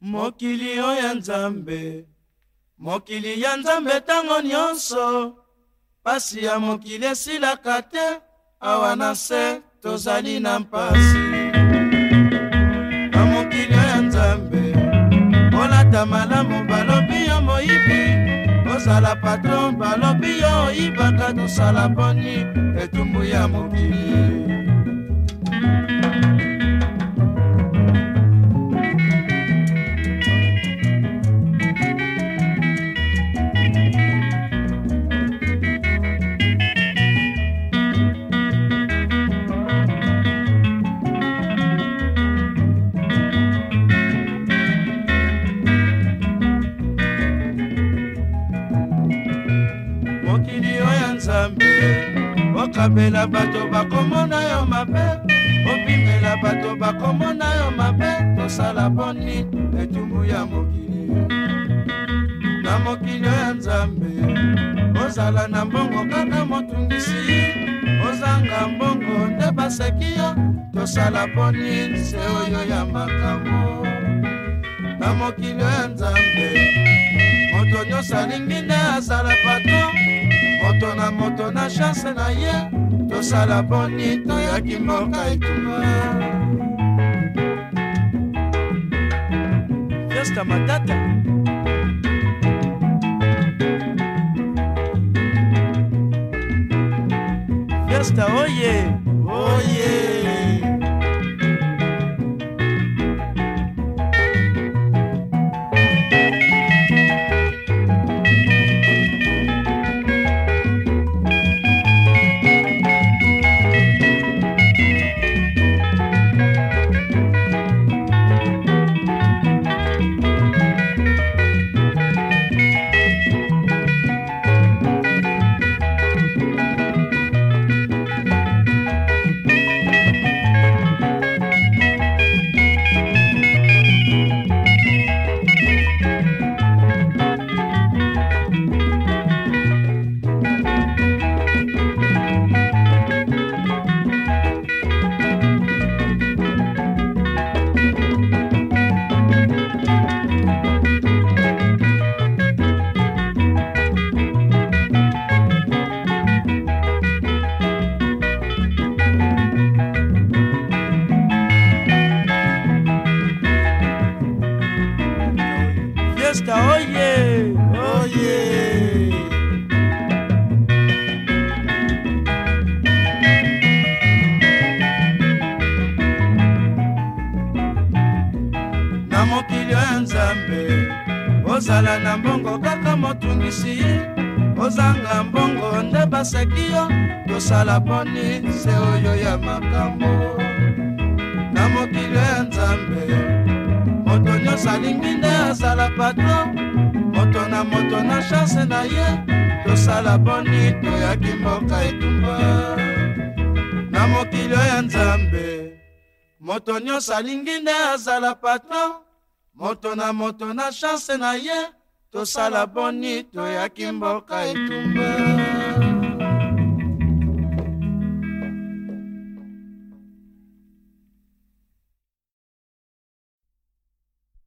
mokili oyo ya nzambe mokili ya nzambe ntango nyonso pasi ya mokili esilaka te awa na se tozali na mpasi na mokili oyo ya nzambe kolata malamu balobi yo moyibi kozala patron balobi yo oyibaka tosala poni etumbu ya mokili nzambe okabela bato bakomona yo mabe obimela bato bakomona yo mabe tosala mponi etumbu ya mokili na mokili ya nzambe ozala na mbongo kaka motungisi ozanga mbongo nde baseki yo tosala mponi se oyo ya makambo na mokili ya nzambe moto nyonso alingi nde azala patron moto na moto na chanse na ye tosala boni toyaki mboka etuma fiesta matata fiesta oye oh yeah. oye oh yeah. ozala na mbongo kaka motungisi ye ozanga mbongo nde baseki yo tosala poni se oyo ya makambo na mokili ya nzambe moto nyonso alingi nde azala patro moto na moto na chanse na ye tosala poni toyaki mboka etumba na mokili ya nzambe moto nyonso alingi nde azala patron moto na moto na shanse na ye tosala boni toyaki mboka etumba